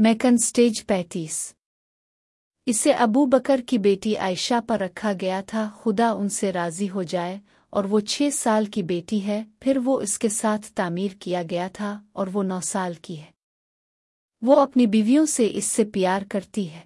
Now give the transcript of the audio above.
McKeon stage पैंतीस। इसे अबू बकर की बेटी आयशा पर रखा गया था, खुदा उनसे राज़ी हो जाए, और वो छह साल की बेटी है, फिर वो इसके साथ तामीर किया गया था, और वो नौ साल की है। वो अपनी बीवियों से इससे प्यार करती है।